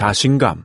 자신감.